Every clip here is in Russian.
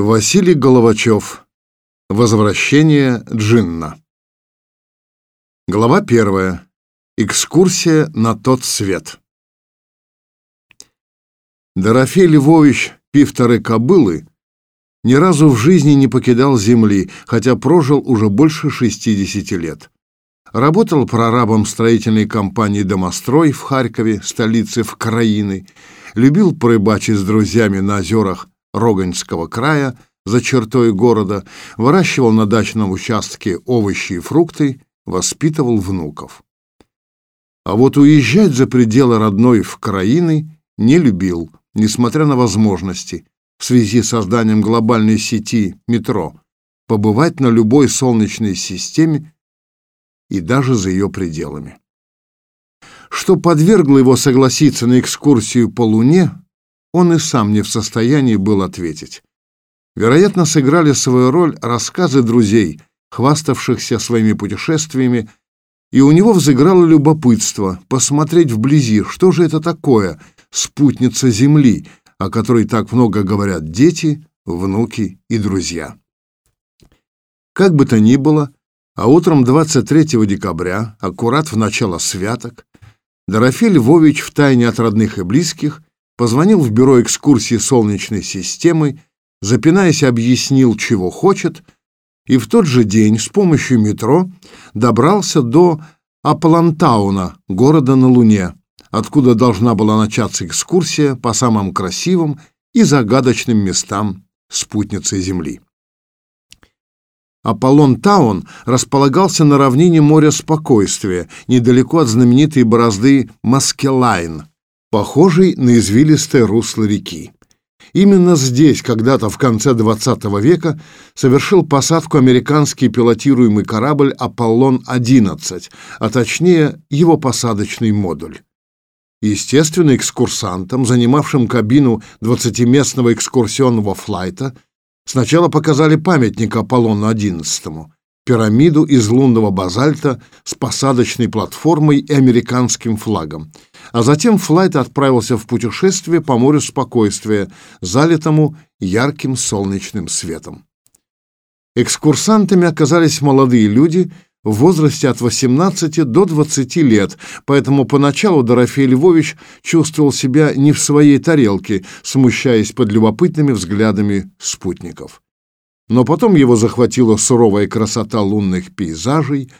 Василий Головачев. Возвращение Джинна. Глава первая. Экскурсия на тот свет. Дорофей Львович Пивторы Кобылы ни разу в жизни не покидал земли, хотя прожил уже больше 60 лет. Работал прорабом строительной компании «Домострой» в Харькове, столице Вкраины, любил порыбачить с друзьями на озерах Роганьского края за чертой города, выращивал на дачном участке овощи и фрукты, воспитывал внуков. А вот уезжать за пределы родной в краины не любил, несмотря на возможности, в связи с созданием глобальной сети метро, побывать на любой солнечной системе и даже за ее пределами. Что подвергло его согласиться на экскурсию по Луне, он и сам не в состоянии был ответить. Вероятно, сыграли свою роль рассказы друзей, хваставшихся своими путешествиями, и у него взыграло любопытство посмотреть вблизи, что же это такое спутница Земли, о которой так много говорят дети, внуки и друзья. Как бы то ни было, а утром 23 декабря, аккурат в начало святок, Дорофей Львович втайне от родных и близких позвонил в бюро экскурсии Солнечной системы, запинаясь, объяснил, чего хочет, и в тот же день с помощью метро добрался до Аполлантауна, города на Луне, откуда должна была начаться экскурсия по самым красивым и загадочным местам спутницы Земли. Аполлон-таун располагался на равнине моря Спокойствия, недалеко от знаменитой борозды Маскелайн, похожей на извилистое русло реки. Именно здесь когда-то в конце XX века совершил посадку американский пилотируемый корабль «Аполлон-11», а точнее его посадочный модуль. Естественно, экскурсантам, занимавшим кабину 20-местного экскурсионного флайта, сначала показали памятник Аполлону-11, пирамиду из лунного базальта с посадочной платформой и американским флагом – а затем флайт отправился в путешествие по морю спокойствия, залитому ярким солнечным светом. Экскурсантами оказались молодые люди в возрасте от 18 до 20 лет, поэтому поначалу Дорофей Львович чувствовал себя не в своей тарелке, смущаясь под любопытными взглядами спутников. Но потом его захватила суровая красота лунных пейзажей,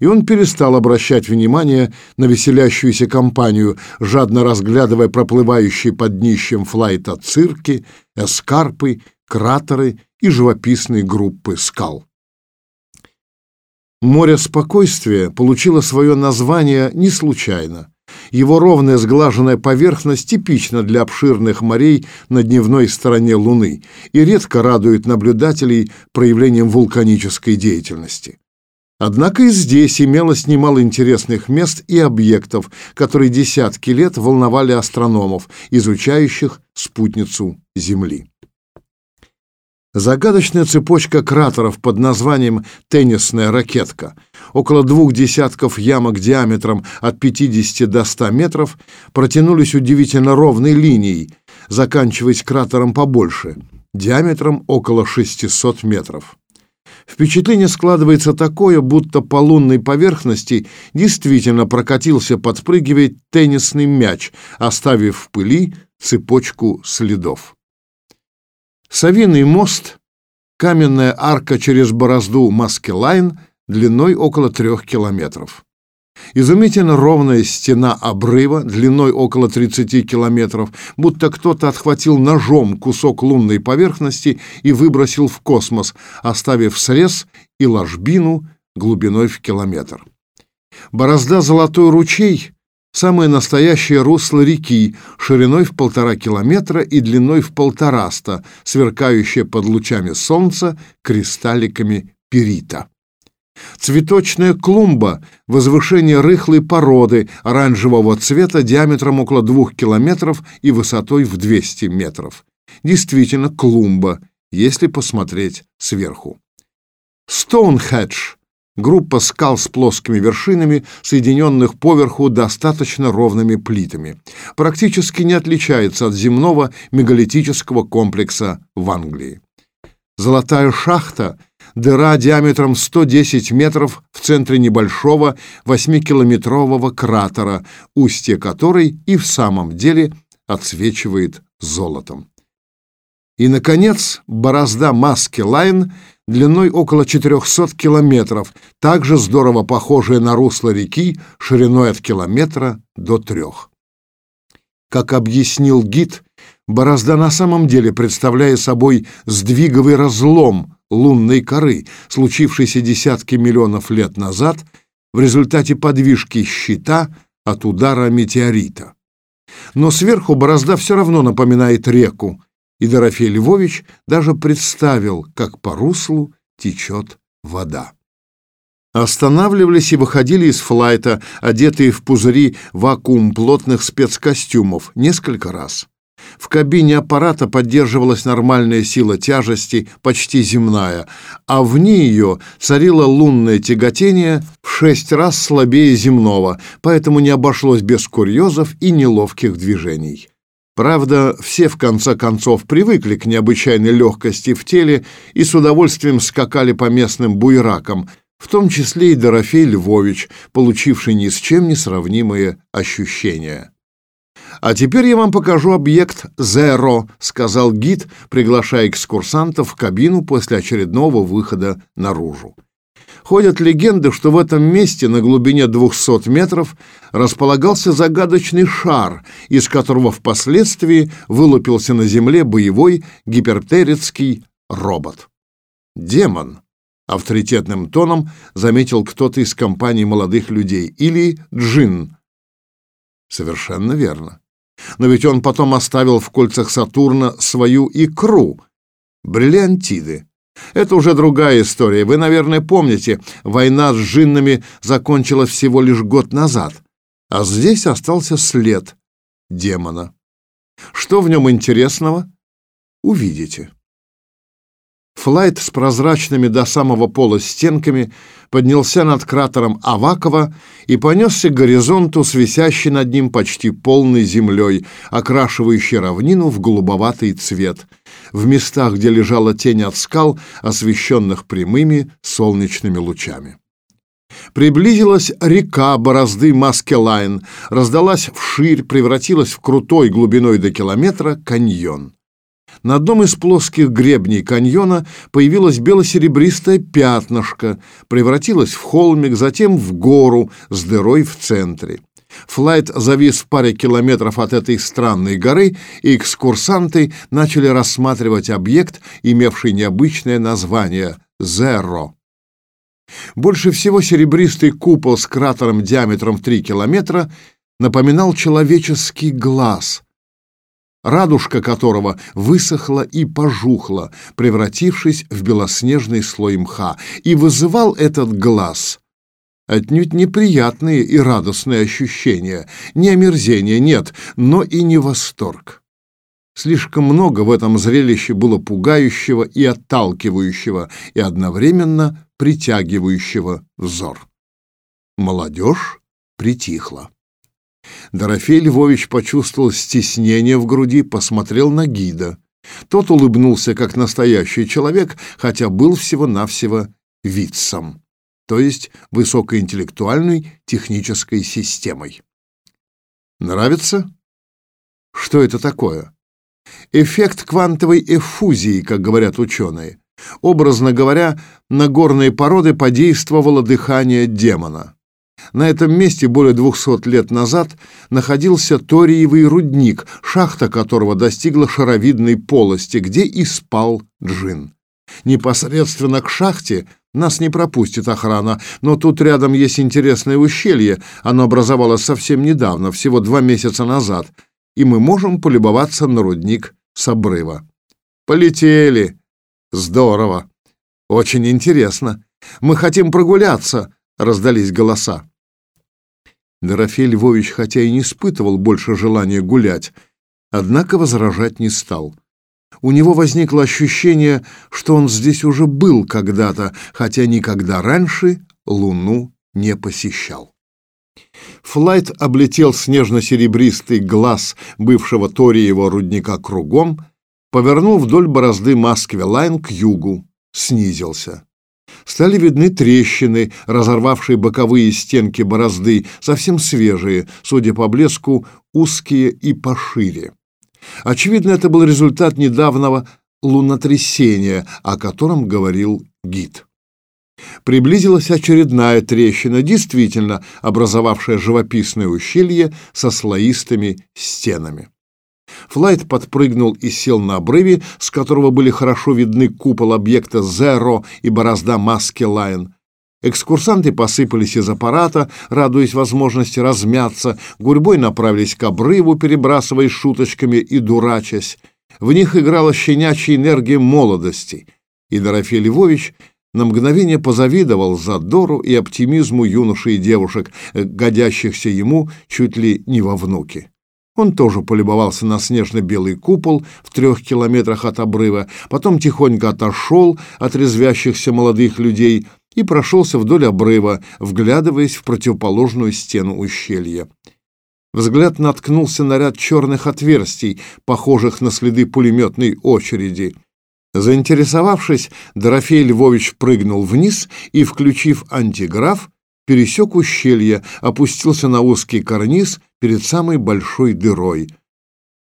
и он перестал обращать внимание на веселящуюся компанию, жадно разглядывая проплывающие под днищем флайта цирки, эскарпы, кратеры и живописные группы скал. Море спокойствия получило свое название не случайно. Его ровная сглаженная поверхность типична для обширных морей на дневной стороне Луны и редко радует наблюдателей проявлением вулканической деятельности. Однако и здесь имелось немало интересных мест и объектов, которые десятки лет волновали астрономов, изучающих спутницу Земли. Загадочная цепочка кратеров под названием «теннисная ракетка», около двух десятков ямок диаметром от 50 до 100 метров, протянулись удивительно ровной линией, заканчиваясь кратером побольше, диаметром около 600 метров. Впечатление складывается такое, будто по лунной поверхности действительно прокатился, подпрыгивает теннисный мяч, оставив в пыли цепочку следов. Савиный мост, каменная арка через борозду Маскелайн длиной около трех километров. Изумительно ровная стена обрыва длиной около 30 километров, будто кто-то отхватил ножом кусок лунной поверхности и выбросил в космос, оставив срез и ложбину глубиной в километр. Борозда Золотой ручей — самое настоящее русло реки, шириной в полтора километра и длиной в полтораста, сверкающее под лучами солнца кристалликами перита. Цветочная клумба – возвышение рыхлой породы оранжевого цвета диаметром около двух километров и высотой в 200 метров. Действительно клумба, если посмотреть сверху. Стоунхедж – группа скал с плоскими вершинами, соединенных поверху достаточно ровными плитами. Практически не отличается от земного мегалитического комплекса в Англии. Золотая шахта — дыра диаметром 110 метров в центре небольшого 8-километрового кратера, устье которой и в самом деле отсвечивает золотом. И, наконец, борозда Маски Лайн длиной около 400 километров, также здорово похожая на русло реки шириной от километра до трех. Как объяснил гид, борозда на самом деле представляет собой сдвиговый разлом лунной коры, случившийся десятки миллионов лет назад в результате подвижки щита от удара метеорита. Но сверху борозда все равно напоминает реку, и Дорофей Львович даже представил, как по руслу течет вода. Останавливались и выходили из флайта, одетые в пузыри вакуум плотных спецкостюмов, несколько раз. В кабине аппарата поддерживалась нормальная сила тяжести, почти земная, а вне ее царило лунное тяготение в шесть раз слабее земного, поэтому не обошлось без курьезов и неловких движений. Правда, все в конце концов привыкли к необычайной легкости в теле и с удовольствием скакали по местным буйракам, в том числе и Дорофей Львович, получивший ни с чем не сравнимые ощущения. «А теперь я вам покажу объект «Зеро», — сказал гид, приглашая экскурсантов в кабину после очередного выхода наружу. Ходят легенды, что в этом месте на глубине 200 метров располагался загадочный шар, из которого впоследствии вылупился на Земле боевой гипертерецкий робот. «Демон», — авторитетным тоном заметил кто-то из компании молодых людей, или «Джин». Совершенно верно. Но ведь он потом оставил в кольцах Сатурна свою икру, бриллиантиды. Это уже другая история. Вы, наверное, помните, война с джиннами закончилась всего лишь год назад, а здесь остался след демона. Что в нем интересного? Увидите. Флайт с прозрачными до самого пола стенками поднялся над кратером Авакова и понесся к горизонту с висящей над ним почти полной землей, окрашивающей равнину в голубоватый цвет, в местах, где лежала тень от скал, освещенных прямыми солнечными лучами. Приблизилась река борозды Маскелайн, раздалась вширь, превратилась в крутой глубиной до километра каньон. На одном из плоских гребней каньона появилось бело-серебристое пятнышко, превратилось в холмик, затем в гору с дырой в центре. Флайт завис в паре километров от этой странной горы, и экскурсанты начали рассматривать объект, имевший необычное название «Зеро». Больше всего серебристый купол с кратером диаметром в 3 километра напоминал человеческий глаз – радужка которого высохла и пожухла, превратившись в белоснежный слой мха, и вызывал этот глаз отнюдь неприятные и радостные ощущения, не омерзение, нет, но и не восторг. Слишком много в этом зрелище было пугающего и отталкивающего, и одновременно притягивающего взор. Молодежь притихла. Дорофей Львович почувствовал стеснение в груди, посмотрел на гида. Тот улыбнулся, как настоящий человек, хотя был всего-навсего вицом, то есть высокоинтеллектуальной технической системой. Нравится? Что это такое? Эффект квантовой эффузии, как говорят ученые. Образно говоря, на горные породы подействовало дыхание демона. На этом месте более 200 лет назад находился ториевый рудник, шахта которого достигла шаровидной полости, где и спал джин. Непосредственно к шахте нас не пропустит охрана, но тут рядом есть интересное ущелье, оно образовалось совсем недавно, всего два месяца назад, и мы можем полюбоваться на рудник с обрыва. Полетели! Здорово! Очень интересно! Мы хотим прогуляться! Раздались голоса. Дорофей Львович, хотя и не испытывал больше желания гулять, однако возражать не стал. У него возникло ощущение, что он здесь уже был когда-то, хотя никогда раньше Луну не посещал. Флайт облетел снежно-серебристый глаз бывшего Ториева рудника кругом, повернул вдоль борозды Москве-Лайн к югу, снизился. Стали видны трещины, разорвавшие боковые стенки борозды, совсем свежие, судя по блеску, узкие и пошире. Очевидно, это был результат недавнего лунотрясения, о котором говорил гид. Приблизилась очередная трещина, действительно образовавшая живописное ущелье со слоистыми стенами. Флайт подпрыгнул и сел на обрыве, с которого были хорошо видны купол объекта «Зеро» и борозда Маскелайн. Экскурсанты посыпались из аппарата, радуясь возможности размяться, гурьбой направились к обрыву, перебрасываясь шуточками и дурачась. В них играла щенячья энергия молодости, и Дорофей Львович на мгновение позавидовал задору и оптимизму юношей и девушек, годящихся ему чуть ли не во внуки. Он тоже полюбовался на снежно-белый купол в трех километрах от обрыва, потом тихонько отошел от резвящихся молодых людей и прошелся вдоль обрыва, вглядываясь в противоположную стену ущелья. Взгляд наткнулся на ряд черных отверстий, похожих на следы пулеметной очереди. Заинтересовавшись, Дорофей Львович прыгнул вниз и, включив антиграф, пересек ущелье, опустился на узкий карниз перед самой большой дырой.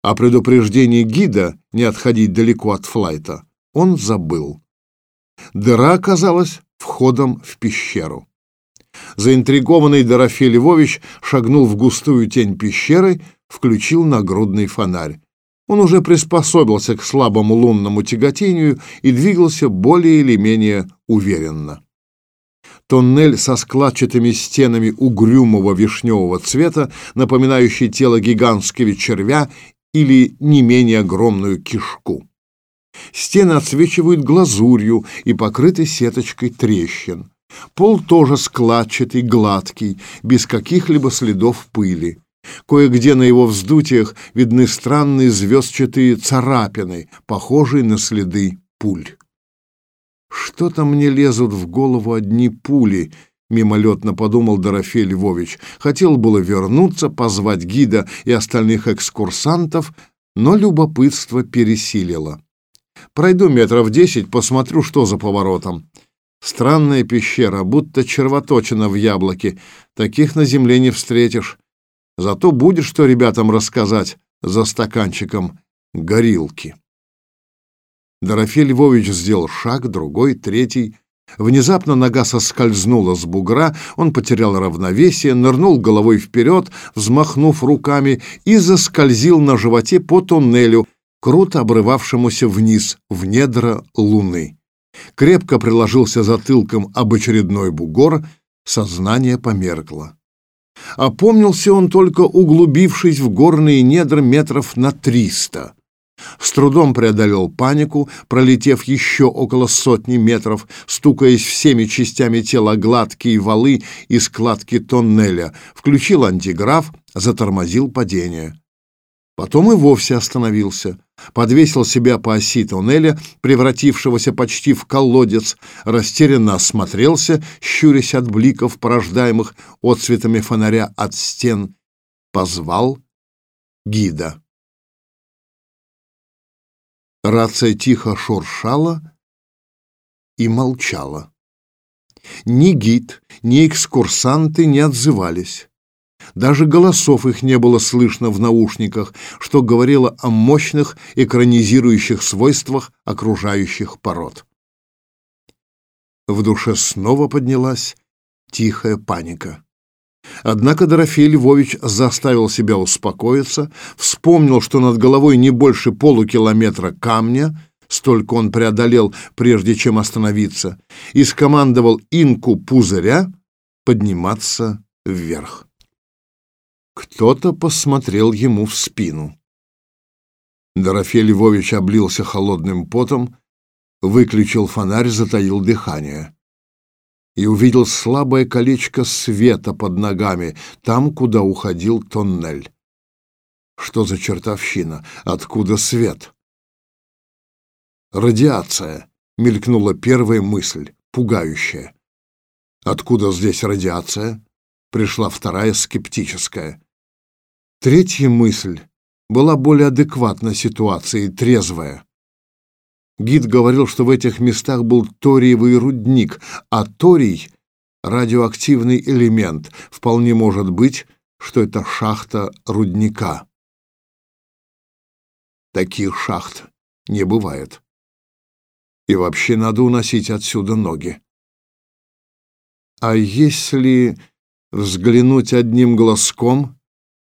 О предупреждении гида не отходить далеко от флайта он забыл. Дыра оказалась входом в пещеру. Заинтригованный Дорофей Львович шагнул в густую тень пещеры, включил нагрудный фонарь. Он уже приспособился к слабому лунному тяготению и двигался более или менее уверенно. Тоннель со складчатыми стенами угрюмого вишневого цвета, напоминающий тело гигантского червя или не менее огромную кишку. Стены отсвечивают глазурью и покрыты сеточкой трещин. Пол тоже складчатый, гладкий, без каких-либо следов пыли. Кое-где на его вздутиях видны странные звездчатые царапины, похожие на следы пуль. Что-то мне лезут в голову одни пули, мимолетно подумал Дорофей Львович. Хотел было вернуться, позвать гида и остальных экскурсантов, но любопытство пересилило. Пройду метров десять, посмотрю, что за поворотом. Странная пещера, будто червоточина в яблоке. Таких на земле не встретишь. Зато будет что ребятам рассказать за стаканчиком горилки. Дорофей Львович сделал шаг, другой, третий. Внезапно нога соскользнула с бугра, он потерял равновесие, нырнул головой вперед, взмахнув руками, и заскользил на животе по туннелю, круто обрывавшемуся вниз, в недра луны. Крепко приложился затылком об очередной бугор, сознание померкло. Опомнился он только углубившись в горные недра метров на триста. С трудом преодолел панику, пролетев еще около сотни метров, стукаясь всеми частями тела гладкие валы и складки тоннеля, включил антиграф, затормозил падение. Потом и вовсе остановился, подвесил себя по оси тоннеля, превратившегося почти в колодец, растерянно осмотрелся, щурясь от бликов, порождаемых отцветами фонаря от стен, позвал гида. Рация тихо шуршала и молчала. Ни гид, ни экскурсанты не отзывались. Даже голосов их не было слышно в наушниках, что говорило о мощных экранизирующих свойствах окружающих пород. В душе снова поднялась тихая паника. Однако Дорофей Львович заставил себя успокоиться, вспомнил, что над головой не больше полукилометра камня, столько он преодолел, прежде чем остановиться, и скомандовал инку пузыря подниматься вверх. Кто-то посмотрел ему в спину. Дорофей Львович облился холодным потом, выключил фонарь, затаил дыхание и увидел слабое колечко света под ногами, там, куда уходил тоннель. Что за чертовщина? Откуда свет? Радиация, мелькнула первая мысль, пугающая. Откуда здесь радиация? Пришла вторая скептическая. Третья мысль была более адекватна ситуации, трезвая. Гид говорил, что в этих местах был ториевый рудник, а торий — радиоактивный элемент. Вполне может быть, что это шахта рудника. Таких шахт не бывает. И вообще надо уносить отсюда ноги. А если взглянуть одним глазком,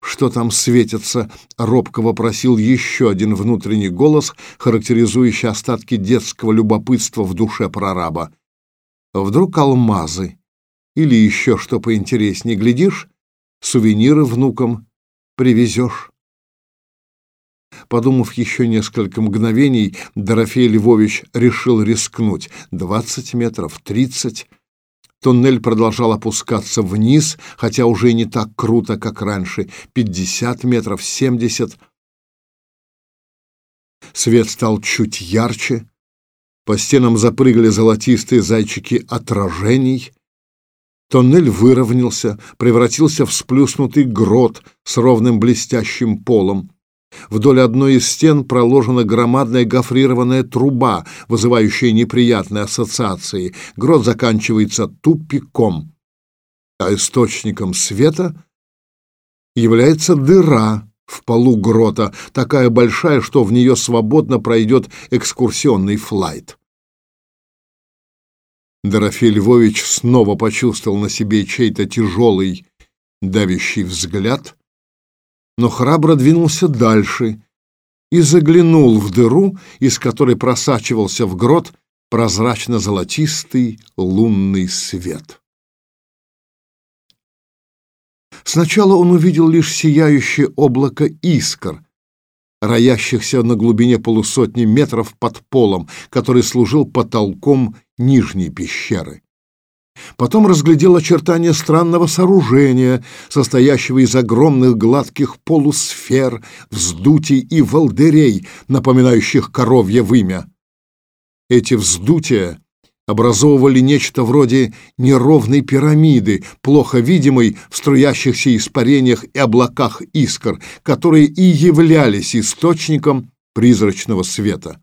что там светится, робко вопросил еще один внутренний голос, характеризующий остатки детского любопытства в душе прораба. Вдруг алмазы или еще что поинтереснее, глядишь, сувениры внукам привезешь. Подумав еще несколько мгновений, Дорофей Львович решил рискнуть. Двадцать метров, тридцать. Туннель продолжал опускаться вниз, хотя уже не так круто, как раньше. Пятьдесят метров, семьдесят. Свет стал чуть ярче. По стенам запрыгали золотистые зайчики отражений. Тоннель выровнялся, превратился в сплюснутый грот с ровным блестящим полом. Вдоль одной из стен проложена громадная гофрированная труба, вызывающая неприятные ассоциации. Грот заканчивается тупиком, а источником света является дыра в полу грота, такая большая, что в нее свободно пройдет экскурсионный флайт. Дорофей Львович снова почувствовал на себе чей-то тяжелый, давящий взгляд — но храбро двинулся дальше и заглянул в дыру, из которой просачивался в грот прозрачно-золотистый лунный свет. Сначала он увидел лишь сияющее облако искр, роящихся на глубине полусотни метров под полом, который служил потолком нижней пещеры. Потом разглядел очертания странного сооружения, состоящего из огромных гладких полусфер, вздутий и волдырей, напоминающих коровье вымя. Эти вздутия образовывали нечто вроде неровной пирамиды, плохо видимой в струящихся испарениях и облаках искр, которые и являлись источником призрачного света.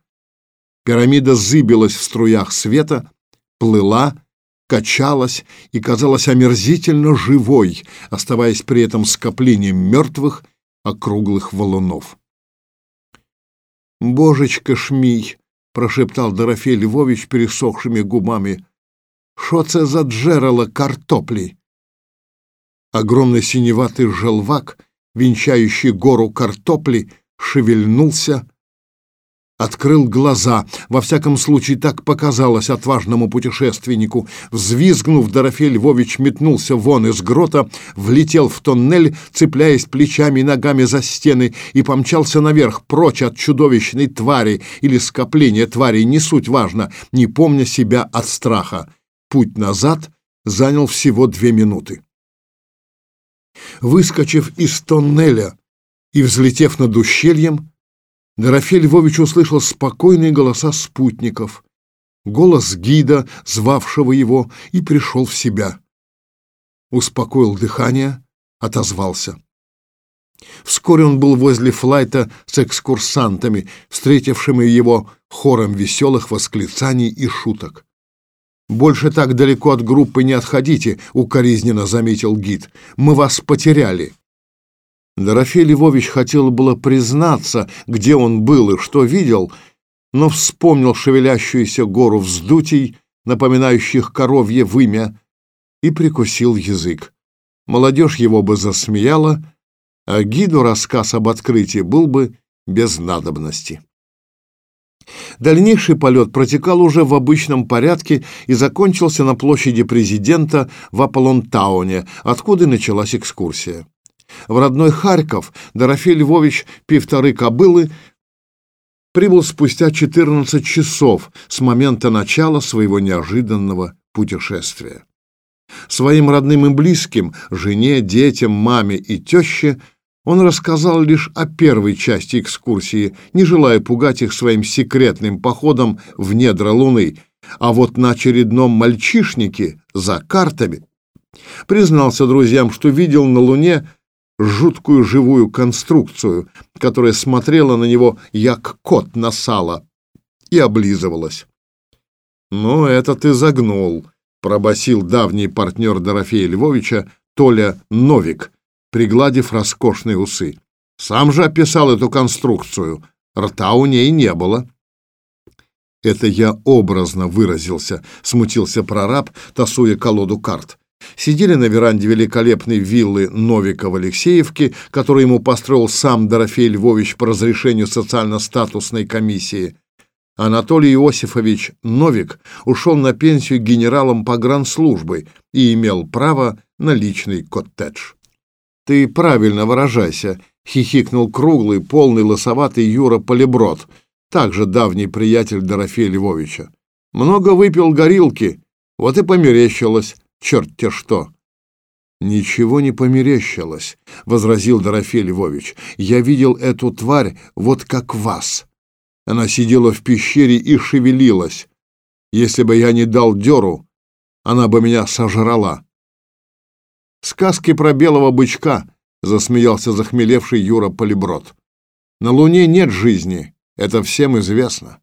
Пирамида зыбилась в струях света, плыла, качалась и казалась омерзительно живой, оставаясь при этом скоплением мертвых округлых валунов. «Божечка шмий!» — прошептал Дорофей Львович пересохшими губами. «Шо це за джерела картопли?» Огромный синеватый желвак, венчающий гору картопли, шевельнулся, открыл глаза. Во всяком случае, так показалось отважному путешественнику. Взвизгнув, Дорофей Львович метнулся вон из грота, влетел в тоннель, цепляясь плечами и ногами за стены, и помчался наверх, прочь от чудовищной твари или скопления тварей, не суть важно, не помня себя от страха. Путь назад занял всего две минуты. Выскочив из тоннеля и взлетев над ущельем, Дорофей Львович услышал спокойные голоса спутников, голос гида, звавшего его, и пришел в себя. Успокоил дыхание, отозвался. Вскоре он был возле флайта с экскурсантами, встретившими его хором веселых восклицаний и шуток. «Больше так далеко от группы не отходите», — укоризненно заметил гид. «Мы вас потеряли». Дорофей Львович хотел было признаться, где он был и что видел, но вспомнил шевелящуюся гору вздутий, напоминающих коровье вымя, и прикусил язык. Молодежь его бы засмеяла, а гиду рассказ об открытии был бы без надобности. Дальнейший полет протекал уже в обычном порядке и закончился на площади президента в Аполлонтауне, откуда началась экскурсия. В родной Харьков Дорофей Львович Пивторы Кобылы прибыл спустя 14 часов с момента начала своего неожиданного путешествия. Своим родным и близким, жене, детям, маме и теще, он рассказал лишь о первой части экскурсии, не желая пугать их своим секретным походом в недра Луны, а вот на очередном мальчишнике за картами признался друзьям, что видел на Луне жуткую живую конструкцию, которая смотрела на него, як кот на сало, и облизывалась. «Ну, это ты загнул», — пробасил давний партнер Дорофея Львовича Толя Новик, пригладив роскошные усы. «Сам же описал эту конструкцию. Рта у ней не было». «Это я образно выразился», — смутился прораб, тасуя колоду карт. Сидели на веранде великолепной виллы Новика в Алексеевке, которую ему построил сам Дорофей Львович по разрешению социально-статусной комиссии. Анатолий Иосифович Новик ушел на пенсию генералом погранслужбы и имел право на личный коттедж. «Ты правильно выражайся», — хихикнул круглый, полный, лосоватый Юра Полиброд, также давний приятель Дорофея Львовича. «Много выпил горилки, вот и померещилось, черт-те что!» «Ничего не померещилось», — возразил Дорофей Львович. «Я видел эту тварь вот как вас. Она сидела в пещере и шевелилась. Если бы я не дал дёру, она бы меня сожрала. Сказки про белого бычка, засмеялся захмелевший Юра Полиброд. На Луне нет жизни, это всем известно.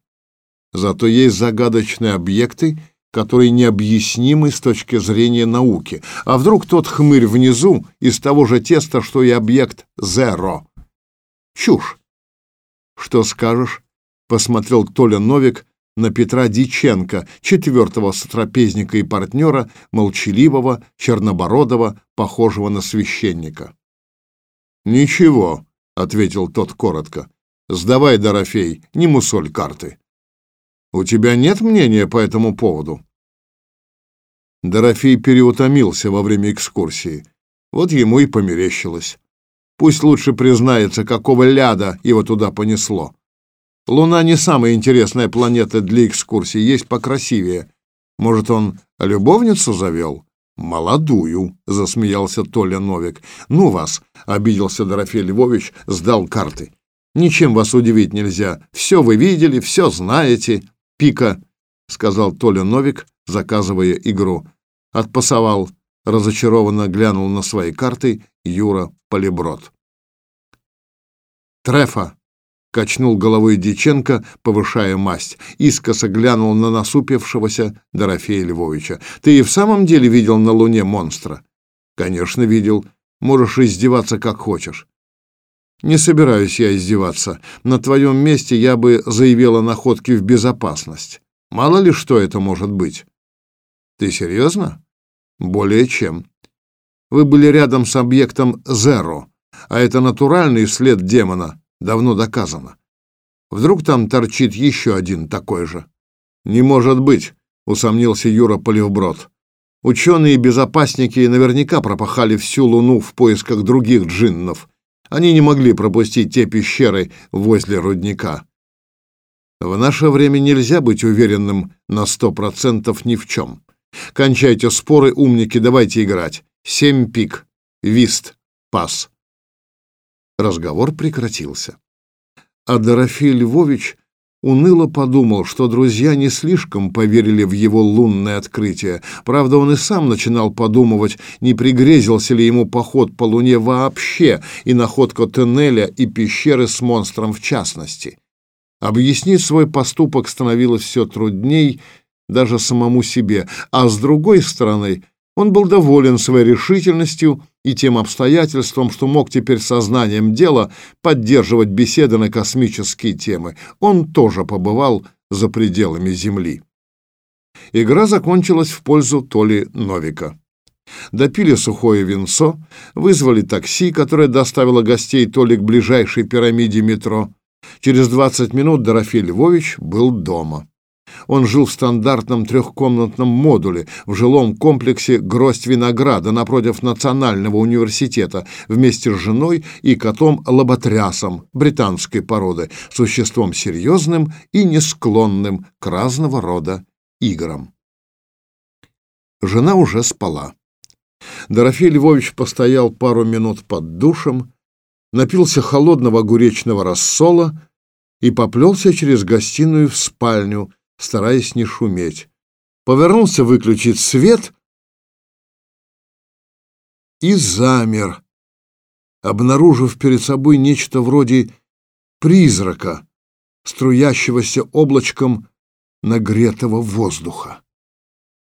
Зато есть загадочные объекты, которые необъяснимы с точки зрения науки. А вдруг тот хмырь внизу из того же теста, что и объект Зеро? Чушь. Что скажешь? посмотрел Толя Новик на Петра Диченко, четвертого сотрапезника и партнера, молчаливого, чернобородого, похожего на священника. «Ничего», — ответил тот коротко. «Сдавай, Дорофей, не мусоль карты». «У тебя нет мнения по этому поводу?» Дорофей переутомился во время экскурсии. Вот ему и померещилось. Пусть лучше признается, какого ляда его туда понесло. Луна не самая интересная планета для экскурсий, есть покрасивее. Может, он любовницу завел? Молодую, засмеялся Толя Новик. Ну вас, обиделся Дорофей Львович, сдал карты. Ничем вас удивить нельзя. Все вы видели, все знаете. Пика, сказал Толя Новик, заказывая игру. Отпасовал, разочарованно глянул на свои карты Юра Полиброд. Трефа, Качнул головой Диченко, повышая масть. Искоса глянул на насупившегося Дорофея Львовича. «Ты и в самом деле видел на Луне монстра?» «Конечно, видел. Можешь издеваться, как хочешь». «Не собираюсь я издеваться. На твоем месте я бы заявила находки в безопасность. Мало ли что это может быть». «Ты серьезно?» «Более чем. Вы были рядом с объектом Зеро, а это натуральный след демона» Давно доказано. Вдруг там торчит еще один такой же? Не может быть, усомнился Юра Поливброд. Ученые и безопасники наверняка пропахали всю Луну в поисках других джиннов. Они не могли пропустить те пещеры возле рудника. В наше время нельзя быть уверенным на сто процентов ни в чем. Кончайте споры, умники, давайте играть. Семь пик. Вист. Пас. Разговор прекратился. А Дорофей Львович уныло подумал, что друзья не слишком поверили в его лунное открытие. Правда, он и сам начинал подумывать, не пригрезился ли ему поход по Луне вообще и находка тоннеля и пещеры с монстром в частности. Объяснить свой поступок становилось все трудней даже самому себе, а с другой стороны, он был доволен своей решительностью и тем обстоятельством, что мог теперь сознанием дела поддерживать беседы на космические темы. Он тоже побывал за пределами Земли. Игра закончилась в пользу Толи Новика. Допили сухое винцо, вызвали такси, которое доставило гостей Толи к ближайшей пирамиде метро. Через 20 минут Дорофей Львович был дома. Он жил в стандартном трехкомнатном модуле в жилом комплексе «Гроздь винограда» напротив Национального университета вместе с женой и котом-лоботрясом британской породы, существом серьезным и не склонным к разного рода играм. Жена уже спала. Дорофей Львович постоял пару минут под душем, напился холодного огуречного рассола и поплелся через гостиную в спальню, стараясь не шуметь. Повернулся выключить свет и замер, обнаружив перед собой нечто вроде призрака, струящегося облачком нагретого воздуха.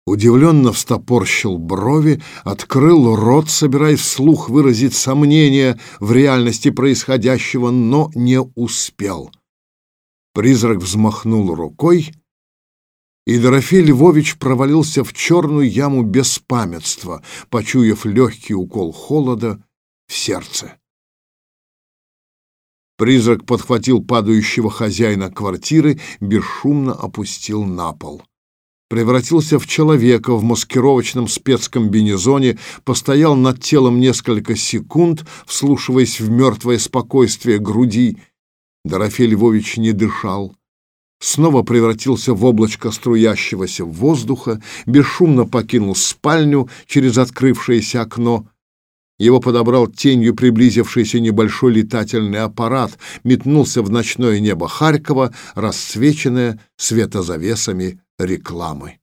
Удивленно встопорщил брови, открыл рот, собираясь вслух выразить сомнение в реальности происходящего, но не успел. Призрак взмахнул рукой, и Дорофей Львович провалился в черную яму беспамятства, почуяв легкий укол холода в сердце. Призрак подхватил падающего хозяина квартиры, бесшумно опустил на пол превратился в человека в маскировочном спецкомбинезоне, постоял над телом несколько секунд, вслушиваясь в мертвое спокойствие груди. Дорофей Львович не дышал. Снова превратился в облачко струящегося воздуха, бесшумно покинул спальню через открывшееся окно. Его подобрал тенью приблизившийся небольшой летательный аппарат, метнулся в ночное небо Харькова, расцвеченное светозавесами рекламы.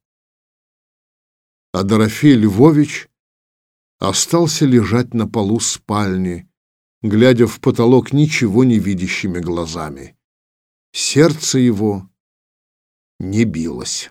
А Дорофей Львович остался лежать на полу спальни, глядя в потолок ничего не видящими глазами. Сердце его не билось.